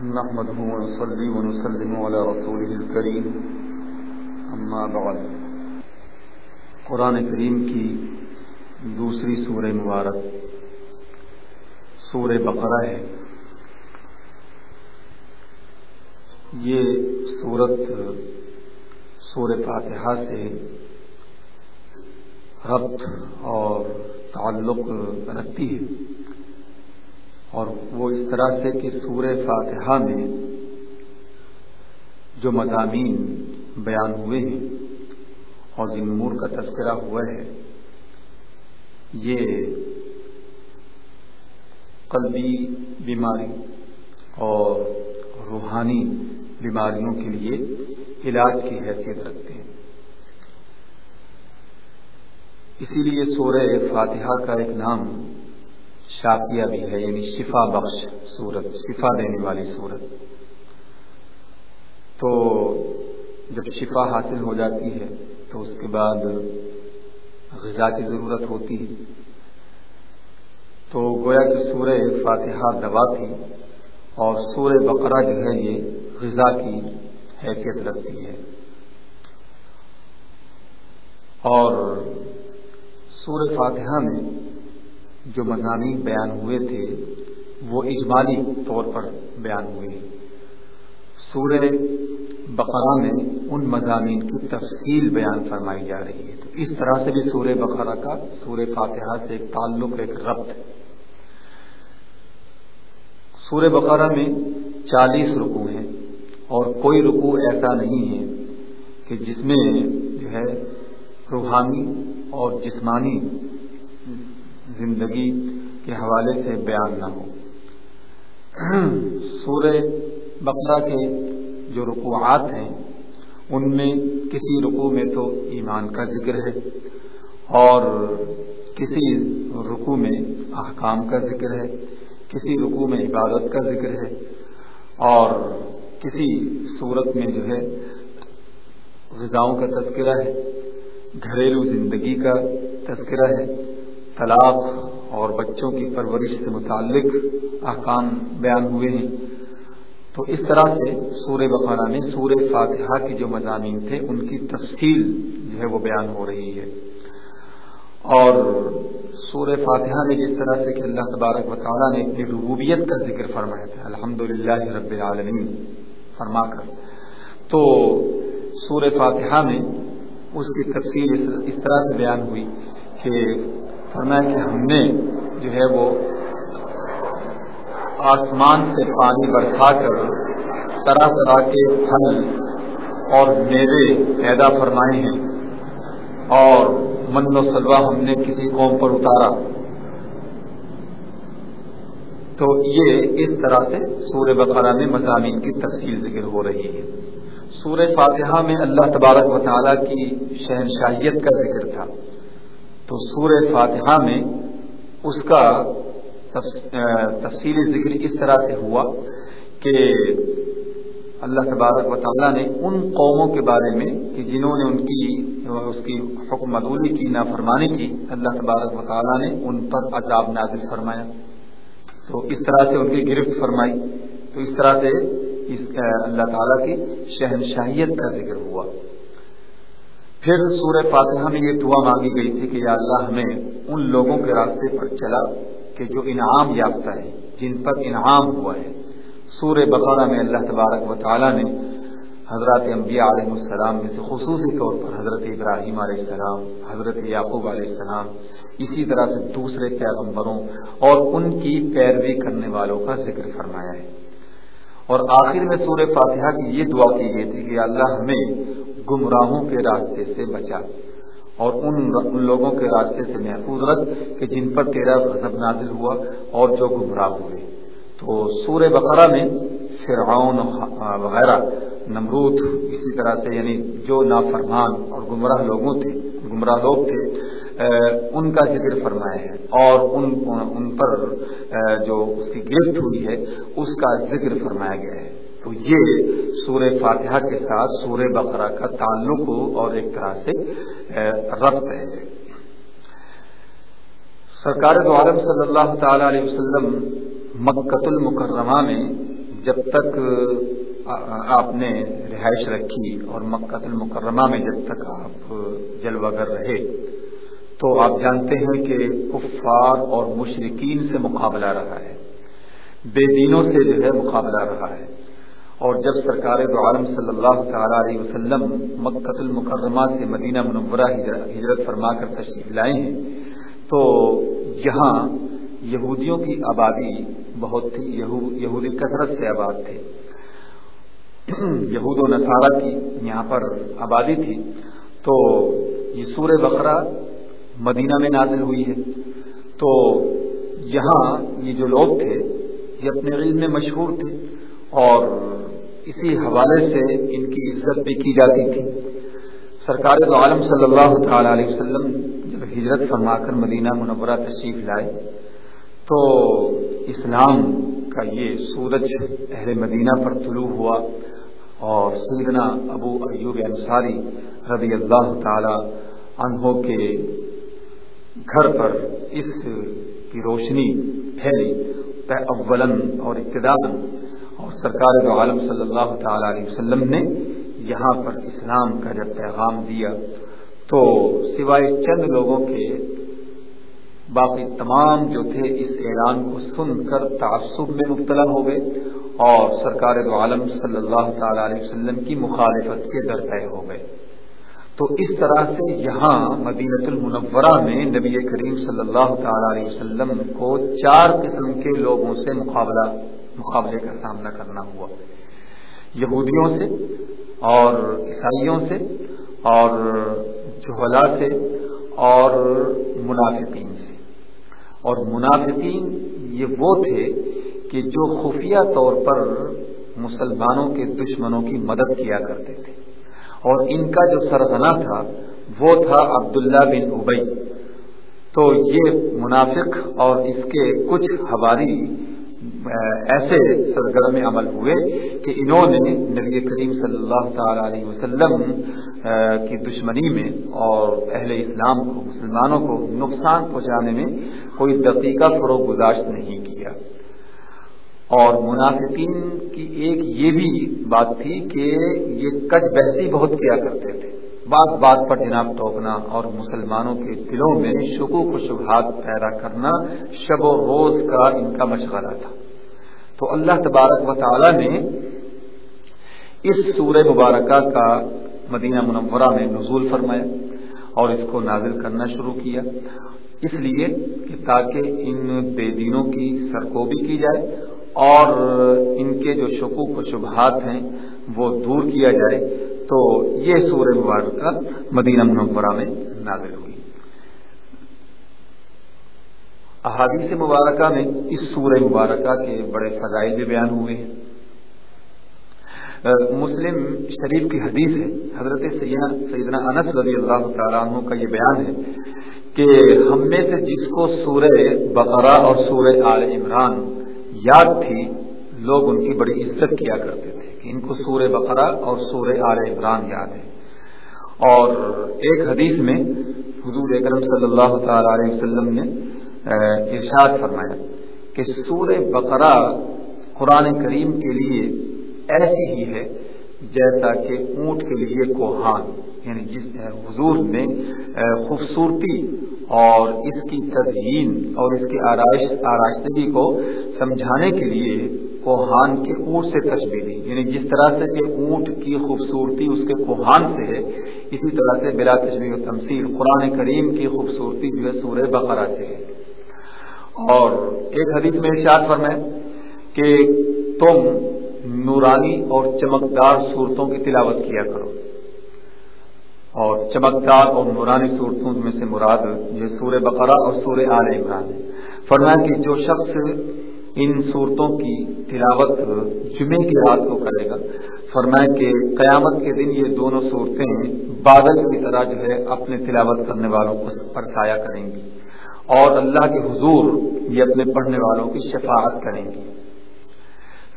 نحمده ونصلي ونسلم على رسوله الكريم. اما بعد. قرآن کریم کی دوسری سورہ مبارک، سورہ بقرہ ہے. یہ سورت سورہ فاتحہ سے ربط اور تعلق رکھتی ہے۔ اور وہ اس طرح سے کہ سورہ فاتحہ میں جو مضامین بیان ہوئے ہیں اور جن امور کا تذکرہ ہوا ہے، یہ قلبی بیماری اور روحانی بیماریوں کے لیے علاج کی حیثیت رکھتے ہیں۔ اسی لیے سورہ فاتحہ کا ایک نام شافیہ بھی ہے یعنی شفا بخش صورت، شفا دینے والی صورت۔ تو جب شفا حاصل ہو جاتی ہے، تو اس کے بعد غذا کی ضرورت ہوتی ہے۔ تو گویا کہ سورہ فاتحہ دوا تھی اور سورہ بقرہ جو ہے، یہ غذا کی حیثیت رکھتی ہے۔ اور سورہ فاتحہ میں جو مضامین بیان ہوئے تھے، وہ اجمالی طور پر بیان ہوئے سورہ بقرہ میں ان مضامین کی تفصیل بیان فرمائی جا رہی ہے۔ تو اس طرح سے بھی سورہ بقرہ کا، سورہ فاتحہ سے ایک تعلق، ایک ربط ہے۔ سورہ بقرہ میں چالیس رکو ہیں اور کوئی رکو ایسا نہیں ہے کہ جس میں جو ہے روحانی اور جسمانی زندگی کے حوالے سے بیان نہ ہو۔ سورہ بقرہ کے جو رکوعات ہیں، ان میں کسی رکوع میں تو ایمان کا ذکر ہے اور کسی رکوع میں احکام کا ذکر ہے، کسی رکوع میں عبادت کا ذکر ہے اور کسی صورت میں جو ہے غذاؤں کا تذکرہ ہے، گھریلو زندگی کا تذکرہ ہے۔ طلاق اور بچوں کی پرورش سے متعلق احکام بیان ہوئے ہیں۔ تو اس طرح سے سورہ بقرہ میں سورہ فاتحہ کے جو مضامین تھے، ان کی تفصیل جو ہے وہ بیان ہو رہی ہے۔ اور سورہ فاتحہ میں جس طرح سے کہ اللہ تبارک و تعالیٰ نے اپنی ربوبیت کا ذکر فرمایا تھا الحمد للہ رب العالمین، فرما کر۔ تو سورہ فاتحہ میں اس کی تفصیل اس طرح سے بیان ہوئی کہ فرمایا کہ ہم نے جو ہے وہ آسمان سے پانی برسا کر طرح طرح کے پھل اور میوے پیدا فرمائے ہیں اور من و سلوا ہم نے کسی قوم پر اتارا۔ تو یہ اس طرح سے سورہ بقرہ میں مضامین کی تفصیل ذکر ہو رہی ہے۔ سورہ فاتحہ میں اللہ تبارک و تعالیٰ کی شہنشاہیت کا ذکر تھا۔ تو سور فاتحہ میں اس کا تفصیلی ذکر اس طرح سے ہوا کہ اللہ تبارک و تعالیٰ نے ان قوموں کے بارے میں کہ جنہوں نے ان کی، اس کی حکم مدولی کی، نافرمانی کی، اللہ تبارک و تعالیٰ نے ان پر عذاب نازل فرمایا۔ تو اس طرح سے ان کی گرفت فرمائی۔ تو اس طرح سے اس اللہ تعالیٰ کی شہنشاہیت کا ذکر ہوا۔ پھر سورہ فاتحہ میں یہ دعا مانگی گئی تھی کہ یا اللہ ہمیں ان لوگوں کے راستے پر چلا کہ جو انعام یافتہ ہے جن پر انعام ہوا ہے۔ سورہ بقرہ میں اللہ تبارک و تعالیٰ نے حضرت انبیاء علیہ السلام میں سے خصوصی طور پر حضرت ابراہیم علیہ السلام، حضرت یعقوب علیہ السلام، اسی طرح سے دوسرے پیغمبروں اور ان کی پیروی کرنے والوں کا ذکر فرمایا ہے۔ اور آخر میں سورہ فاتحہ کی یہ دعا کی گئی تھی کہ اللہ ہمیں گمراہوں کے راستے سے بچا اور ان لوگوں کے راستے سے محفوظ رکھ کہ جن پر تیرا غضب نازل ہوا اور جو گمراہ ہوئے۔ تو سور بقرہ میں فرعون وغیرہ، نمرود اسی طرح سے یعنی جو نافرمان اور گمراہ لوگوں تھے، گمراہ لوگ تھے ان کا ذکر فرمایا ہے۔ اور ان ان پر جو اس کی گرفت ہوئی ہے، اس کا ذکر فرمایا گیا ہے۔ تو یہ سورہ فاتحہ کے ساتھ سورہ بقرہ کا تعلق ہو اور ایک طرح سے ربط ہے۔ سرکار عالم صلی اللہ تعالی علیہ وسلم مکت المکرمہ میں جب تک آپ نے رہائش رکھی اور مکہ المکرمہ میں جب تک آپ جلوہ گر رہے، تو آپ جانتے ہیں کہ کفار اور مشرقین سے مقابلہ رہا ہے۔ بے دینوں سے جو ہے مقابلہ رہا ہے۔ اور جب سرکار دو عالم صلی اللہ تعالی علیہ وسلم مکت المکرمہ سے مدینہ منورہ ہجرت فرما کر تشریف لائے ہیں، تو یہاں یہودیوں کی آبادی بہت تھی یہودی کثرت سے آباد تھے یہود و نصارہ کی یہاں پر آبادی تھی۔ تو یہ سور بقرہ مدینہ میں نازل ہوئی ہے۔ تو یہاں یہ جو لوگ تھے، یہ اپنے علم میں مشہور تھے اور اسی حوالے سے ان کی عزت بھی کی جاتی تھی۔ سرکار عالم صلی اللہ تعالی علیہ وسلم جب ہجرت فرما کر مدینہ منورہ تشریف لائے، تو اسلام کا یہ سورج اہل مدینہ پر طلوع ہوا اور سیدنا ابو ایوب انصاری رضی اللہ تعالی عنہ کے گھر پر اس کی روشنی پھیلی۔ اولن اور ابتدا سرکار دو عالم صلی اللہ تعالی علیہ وسلم نے یہاں پر اسلام کا جب پیغام دیا، تو سوائے چند لوگوں کے باقی تمام جو تھے اس اعلان کو سن کر تعصب میں مبتلا ہو گئے اور سرکار دو عالم صلی اللہ تعالی علیہ وسلم کی مخالفت کے در طے ہو گئے۔ تو اس طرح سے یہاں مدینت المنورہ میں نبی کریم صلی اللہ تعالی علیہ وسلم کو چار قسم کے لوگوں سے مقابلہ مقابلے کا سامنا کرنا ہوا۔ یہودیوں سے اور عیسائیوں سے اور جہلا سے اور منافقین سے۔ اور منافقین یہ وہ تھے کہ جو خفیہ طور پر مسلمانوں کے دشمنوں کی مدد کیا کرتے تھے۔ اور ان کا جو سرغنا تھا وہ تھا عبداللہ بن ابئی تو یہ منافق اور اس کے کچھ حواری ایسے سرگرم عمل ہوئے کہ انہوں نے نبی کریم صلی اللہ تعالی علیہ وسلم کی دشمنی میں اور اہل اسلام کو، مسلمانوں کو نقصان پہنچانے میں کوئی دقیقہ فروغ گزاشت نہیں کیا۔ اور منافقین کی ایک یہ بھی بات تھی کہ یہ کچ بحثی بہت کیا کرتے تھے۔ بات بات پر جناب ٹوکنا اور مسلمانوں کے دلوں میں شکوک و شبہات پیدا کرنا شب و روز کا ان کا مشغلہ تھا۔ تو اللہ تبارک و تعالی نے اس سورہ مبارکہ کا مدینہ منورہ میں نزول فرمایا اور اس کو نازل کرنا شروع کیا۔ اس لیے کہ تاکہ ان بے دینوں کی سرکوبی کی جائے اور ان کے جو شکوک و شبہات ہیں وہ دور کیا جائے تو یہ سورہ مبارکہ مدینہ منورہ میں نازل ہوئی۔ احادیث مبارکہ میں اس سورہ مبارکہ کے بڑے فضائل بھی بیان ہوئے ہیں۔ مسلم شریف کی حدیث ہے، حضرت سیدنا انس رضی اللہ تعالیٰ عنہ کا یہ بیان ہے کہ ہم میں سے جس کو سورہ بقرہ اور سورہ آل عمران یاد تھی، لوگ ان کی بڑی عزت کیا کرتے تھے کہ ان کو سور بقرہ اور سور آل عمران یاد ہے۔ اور ایک حدیث میں حضور اکرم صلی اللہ تعالی علیہ وسلم نے ارشاد فرمایا کہ سور بقرہ قرآن کریم کے لیے ایسی ہی ہے جیسا کہ اونٹ کے لیے کوہان یعنی جس حضور نے خوبصورتی اور اس کی تزئین اور اس کی آرائش آرائشگی کو سمجھانے کے لیے کوہان کے اونٹ سے تشبیح دی۔ یعنی جس طرح سے کہ اونٹ کی خوبصورتی اس کے کوہان سے ہے، اسی طرح سے بلا تشبیح و تمثیل قرآن کریم کی خوبصورتی جو ہے سورہ بقرہ سے ہے۔ اور ایک حدیث میں ارشاد فرمائے کہ تم نورانی اور چمکدار صورتوں کی تلاوت کیا کرو۔ اور چمکدار اور نورانی صورتوں میں سے مراد یہ سور بقرہ اور سور آل عمران ہے۔ فرمایا کہ جو شخص ان صورتوں کی تلاوت جمعے کی رات کو کرے گا فرمایا کہ قیامت کے دن یہ دونوں صورتیں بادل کی طرح جو ہے اپنے تلاوت کرنے والوں کو پرسایا کریں گی۔ اور اللہ کے حضور یہ اپنے پڑھنے والوں کی شفاعت کریں گی۔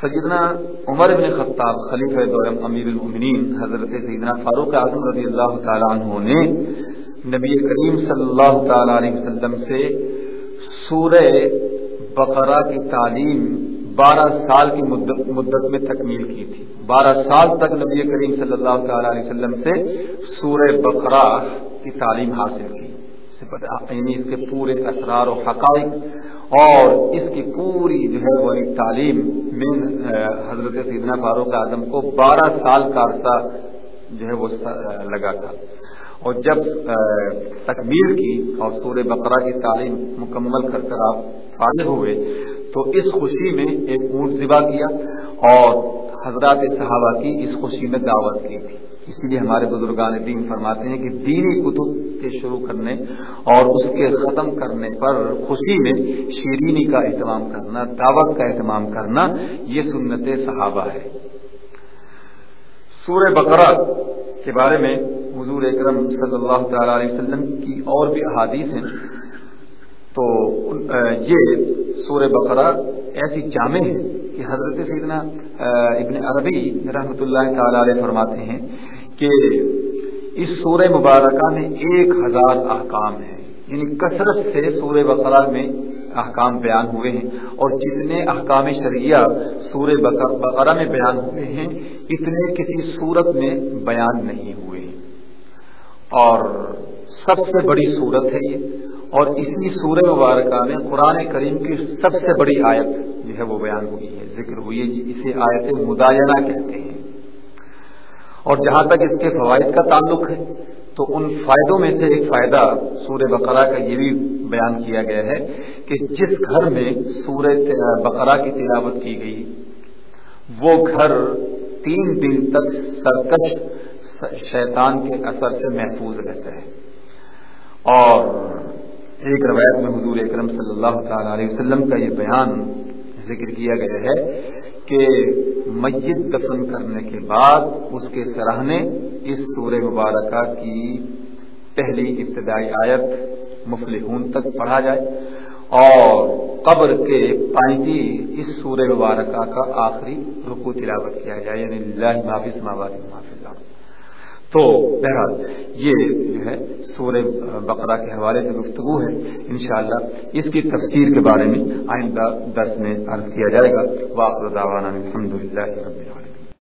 سیدنا عمر بن خطاب، خلیفہ دورم امیر المؤمنین، حضرت سیدنا فاروق اعظم رضی اللہ تعالیٰ عنہ نے نبی کریم صلی اللہ تعالی علیہ وسلم سے سورہ بقرہ کی تعلیم بارہ سال کی مدت میں تکمیل کی تھی۔ بارہ سال تک نبی کریم صلی اللہ تعالی علیہ وسلم سے سورہ بقرہ کی تعلیم حاصل کی۔ یعنی اس کے پورے اسرار و حقائق اور اس کی پوری جو ہے وہ تعلیم من حضرت سیدنا فاروق اعظم کو بارہ سال کا عرصہ جو ہے وہ لگا تھا۔ اور جب تکمیل کی اور سورہ بقرہ کی تعلیم مکمل کر کر آپ فارغ ہوئے تو اس خوشی میں ایک اونٹ ذبح کیا اور حضرات صحابہ کی اس خوشی میں دعوت کی تھی۔ اسی لیے ہمارے بزرگان دین فرماتے ہیں کہ دینی کتب کے شروع کرنے اور اس کے ختم کرنے پر خوشی میں شیرینی کا اہتمام کرنا، دعوت کا اہتمام کرنا، یہ سنت صحابہ ہے۔ سورہ بقرہ کے بارے میں حضور اکرم صلی اللہ تعالی علیہ وسلم کی اور بھی احادیث ہیں۔ تو یہ سورہ بقرہ ایسی جامع ہے کہ حضرت سیدنا ابن عربی رحمۃ اللہ تعالی علیہ فرماتے ہیں کہ اس سورہ مبارکہ میں ایک ہزار احکام ہیں۔ یعنی کثرت سے سورہ بقرہ میں احکام بیان ہوئے ہیں اور جتنے احکام شریعہ سورہ بقرہ میں بیان ہوئے ہیں، اتنے کسی صورت میں بیان نہیں ہوئے۔ اور سب سے بڑی صورت ہے یہ۔ اور اسی سورہ مبارکہ میں قرآن کریم کی سب سے بڑی آیت جو ہے وہ بیان ہوئی ہے، ذکر ہوئی ہے اسے آیت مداینہ کہتے ہیں۔ اور جہاں تک اس کے فوائد کا تعلق ہے، تو ان فائدوں میں سے ایک فائدہ سورہ بقرہ کا یہ بھی بیان کیا گیا ہے کہ جس گھر میں سورہ بقرہ کی تلاوت کی گئی، وہ گھر تین دن تک سرکش شیطان کے اثر سے محفوظ رہتا ہے۔ اور ایک روایت میں حضور اکرم صلی اللہ تعالی علیہ وسلم کا یہ بیان ذکر کیا گیا ہے کہ میت دفن کرنے کے بعد اس کے سراہنے اس سورہ مبارکہ کی پہلی ابتدائی آیت مفلحون تک پڑھا جائے اور قبر کے پائنتی اس سورہ مبارکہ کا آخری رکو تلاوت کیا جائے یعنی اللہ معافی معافی تو بہرحال یہ جو ہے سورہ بقرہ کے حوالے سے گفتگو ہے، انشاءاللہ اس کی تفسیر کے بارے میں آئندہ درس میں عرض کیا جائے گا۔ واقع الحمد للہ رب العالمین۔